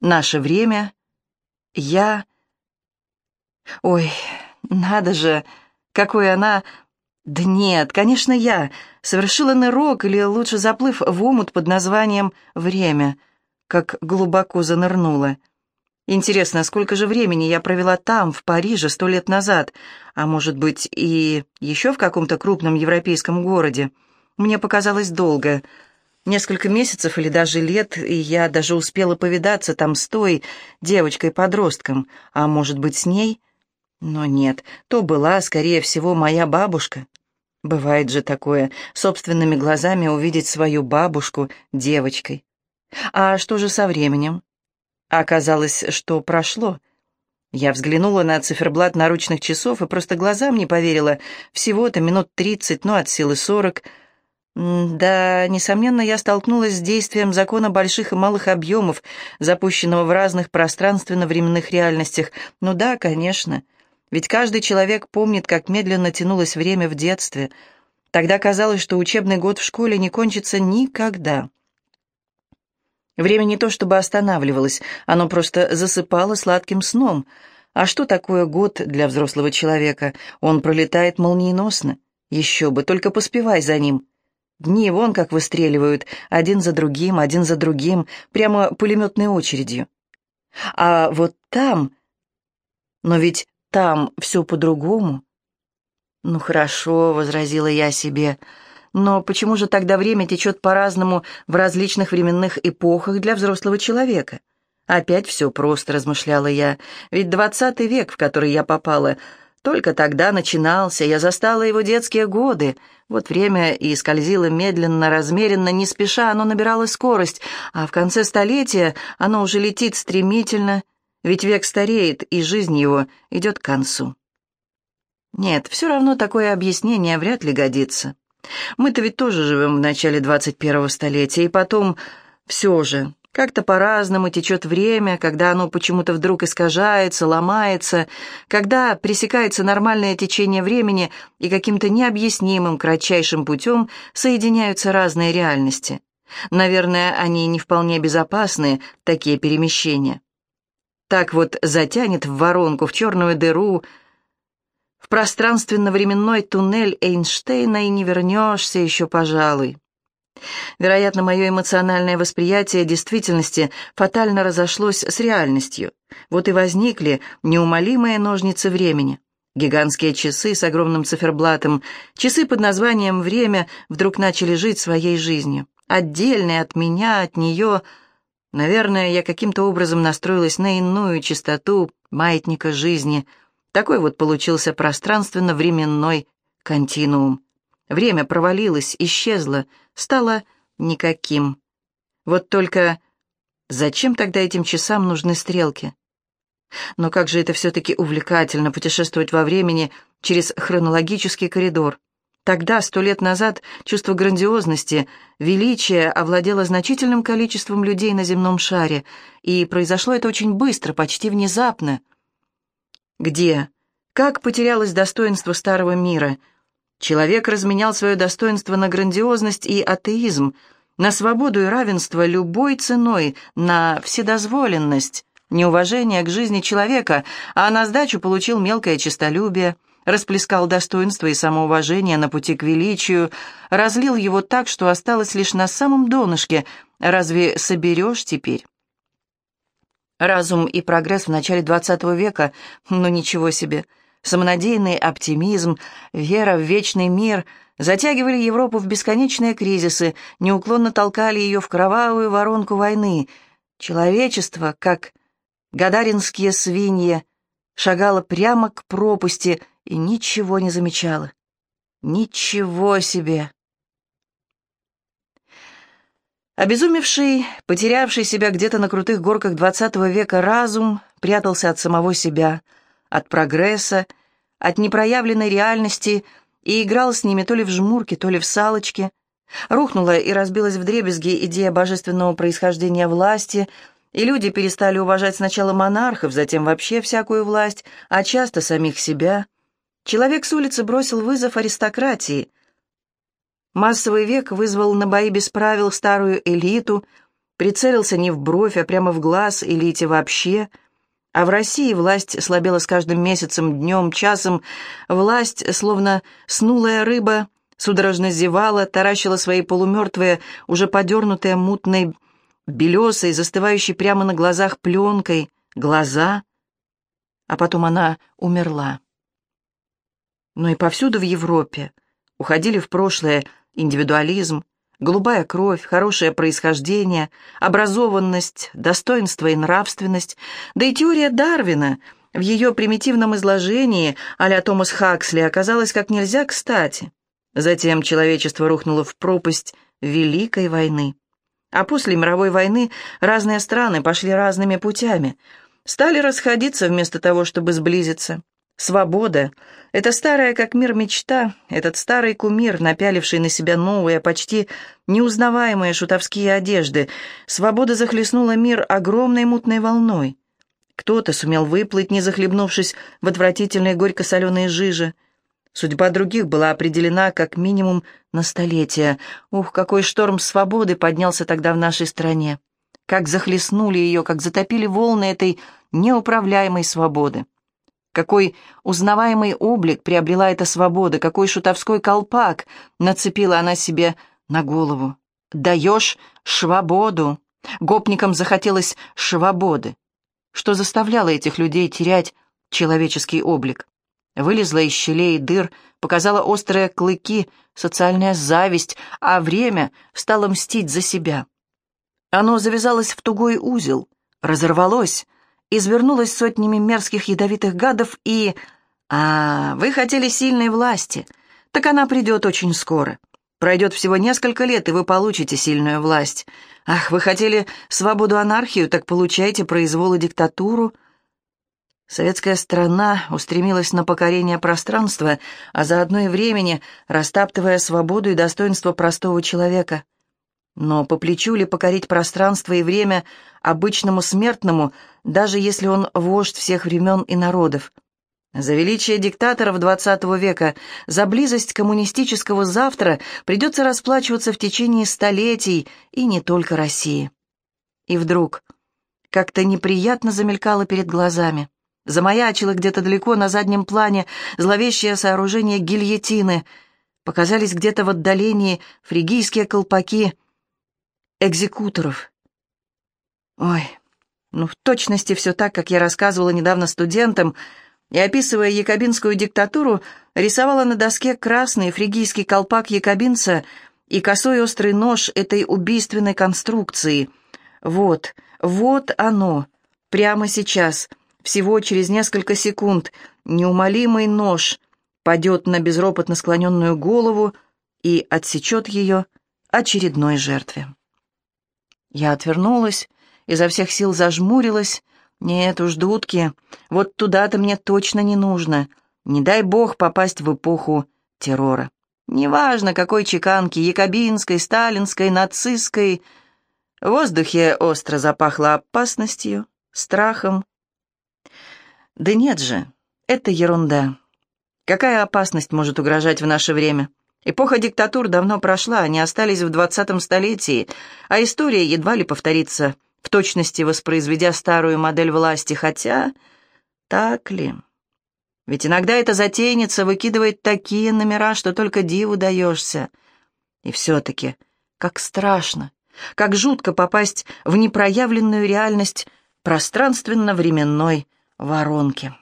Наше время. Я. Ой, надо же, какой она... Да нет, конечно, я. Совершила нырок, или лучше заплыв в омут под названием «Время», как глубоко занырнула. Интересно, сколько же времени я провела там, в Париже, сто лет назад, а может быть и еще в каком-то крупном европейском городе. Мне показалось долго, несколько месяцев или даже лет, и я даже успела повидаться там с той девочкой-подростком, а может быть с ней? Но нет, то была, скорее всего, моя бабушка. Бывает же такое, собственными глазами увидеть свою бабушку девочкой. А что же со временем? Оказалось, что прошло. Я взглянула на циферблат наручных часов и просто глазам не поверила. Всего-то минут тридцать, ну, от силы сорок. Да, несомненно, я столкнулась с действием закона больших и малых объемов, запущенного в разных пространственно-временных реальностях. Ну да, конечно. Ведь каждый человек помнит, как медленно тянулось время в детстве. Тогда казалось, что учебный год в школе не кончится никогда. Время не то чтобы останавливалось, оно просто засыпало сладким сном. А что такое год для взрослого человека? Он пролетает молниеносно. Еще бы, только поспевай за ним. Дни вон как выстреливают, один за другим, один за другим, прямо пулеметной очередью. А вот там... Но ведь там все по-другому. «Ну хорошо», — возразила я себе, — но почему же тогда время течет по-разному в различных временных эпохах для взрослого человека? Опять все просто, размышляла я. Ведь двадцатый век, в который я попала, только тогда начинался, я застала его детские годы. Вот время и скользило медленно, размеренно, не спеша, оно набирало скорость, а в конце столетия оно уже летит стремительно, ведь век стареет, и жизнь его идет к концу. Нет, все равно такое объяснение вряд ли годится. Мы-то ведь тоже живем в начале 21-го столетия, и потом все же, как-то по-разному течет время, когда оно почему-то вдруг искажается, ломается, когда пресекается нормальное течение времени и каким-то необъяснимым кратчайшим путем соединяются разные реальности. Наверное, они не вполне безопасны, такие перемещения. Так вот затянет в воронку, в черную дыру, в пространственно-временной туннель Эйнштейна и не вернешься еще, пожалуй. Вероятно, мое эмоциональное восприятие действительности фатально разошлось с реальностью. Вот и возникли неумолимые ножницы времени. Гигантские часы с огромным циферблатом, часы под названием «Время» вдруг начали жить своей жизнью. Отдельные от меня, от нее. Наверное, я каким-то образом настроилась на иную частоту маятника жизни — такой вот получился пространственно-временной континуум. Время провалилось, исчезло, стало никаким. Вот только зачем тогда этим часам нужны стрелки? Но как же это все-таки увлекательно путешествовать во времени через хронологический коридор. Тогда, сто лет назад, чувство грандиозности, величия овладело значительным количеством людей на земном шаре, и произошло это очень быстро, почти внезапно — где? Как потерялось достоинство старого мира? Человек разменял свое достоинство на грандиозность и атеизм, на свободу и равенство любой ценой, на вседозволенность, неуважение к жизни человека, а на сдачу получил мелкое честолюбие, расплескал достоинство и самоуважение на пути к величию, разлил его так, что осталось лишь на самом донышке. Разве соберешь теперь? Разум и прогресс в начале XX века, ну ничего себе. Самонадеянный оптимизм, вера в вечный мир затягивали Европу в бесконечные кризисы, неуклонно толкали ее в кровавую воронку войны. Человечество, как гадаринские свиньи, шагало прямо к пропасти и ничего не замечало. Ничего себе! Обезумевший, потерявший себя где-то на крутых горках XX века разум прятался от самого себя, от прогресса, от непроявленной реальности и играл с ними то ли в жмурки, то ли в салочки. Рухнула и разбилась в дребезги идея божественного происхождения власти, и люди перестали уважать сначала монархов, затем вообще всякую власть, а часто самих себя. Человек с улицы бросил вызов аристократии — Массовый век вызвал на бои без правил старую элиту, прицелился не в бровь, а прямо в глаз элите вообще. А в России власть слабела с каждым месяцем, днем, часом. Власть, словно снулая рыба, судорожно зевала, таращила свои полумертвые, уже подернутые мутной белесой, застывающей прямо на глазах пленкой, глаза. А потом она умерла. Но и повсюду в Европе уходили в прошлое индивидуализм, голубая кровь, хорошее происхождение, образованность, достоинство и нравственность, да и теория Дарвина в ее примитивном изложении а Томас Хаксли оказалась как нельзя кстати. Затем человечество рухнуло в пропасть Великой войны. А после мировой войны разные страны пошли разными путями, стали расходиться вместо того, чтобы сблизиться. Свобода — это старая как мир мечта, этот старый кумир, напяливший на себя новые, почти неузнаваемые шутовские одежды. Свобода захлестнула мир огромной мутной волной. Кто-то сумел выплыть, не захлебнувшись в отвратительной горько-соленой жиже. Судьба других была определена как минимум на столетия. Ух, какой шторм свободы поднялся тогда в нашей стране! Как захлестнули ее, как затопили волны этой неуправляемой свободы! Какой узнаваемый облик приобрела эта свобода, какой шутовской колпак нацепила она себе на голову. «Даешь свободу!» Гопникам захотелось свободы. Что заставляло этих людей терять человеческий облик? Вылезла из щелей и дыр, показала острые клыки, социальная зависть, а время стало мстить за себя. Оно завязалось в тугой узел, разорвалось, извернулась сотнями мерзких ядовитых гадов и... А, вы хотели сильной власти. Так она придет очень скоро. Пройдет всего несколько лет, и вы получите сильную власть. Ах, вы хотели свободу-анархию, так получайте произвол и диктатуру. Советская страна устремилась на покорение пространства, а заодно и времени, растаптывая свободу и достоинство простого человека — но по плечу ли покорить пространство и время обычному смертному, даже если он вождь всех времен и народов? За величие диктаторов XX века, за близость коммунистического завтра придется расплачиваться в течение столетий, и не только России. И вдруг как-то неприятно замелькало перед глазами. Замаячило где-то далеко на заднем плане зловещее сооружение гильотины. Показались где-то в отдалении фригийские колпаки — экзекуторов. Ой, ну в точности все так, как я рассказывала недавно студентам, и, описывая якобинскую диктатуру, рисовала на доске красный фригийский колпак якобинца и косой острый нож этой убийственной конструкции. Вот, вот оно, прямо сейчас, всего через несколько секунд, неумолимый нож падет на безропотно склоненную голову и отсечет ее очередной жертве. Я отвернулась, изо всех сил зажмурилась. Нет уж, дудки, вот туда-то мне точно не нужно. Не дай бог попасть в эпоху террора. Неважно, какой чеканки, якобинской, сталинской, нацистской. В воздухе остро запахло опасностью, страхом. Да нет же, это ерунда. Какая опасность может угрожать в наше время? Эпоха диктатур давно прошла, они остались в двадцатом столетии, а история едва ли повторится, в точности воспроизведя старую модель власти, хотя... Так ли? Ведь иногда эта затейница выкидывает такие номера, что только диву даешься. И все-таки, как страшно, как жутко попасть в непроявленную реальность пространственно-временной воронки.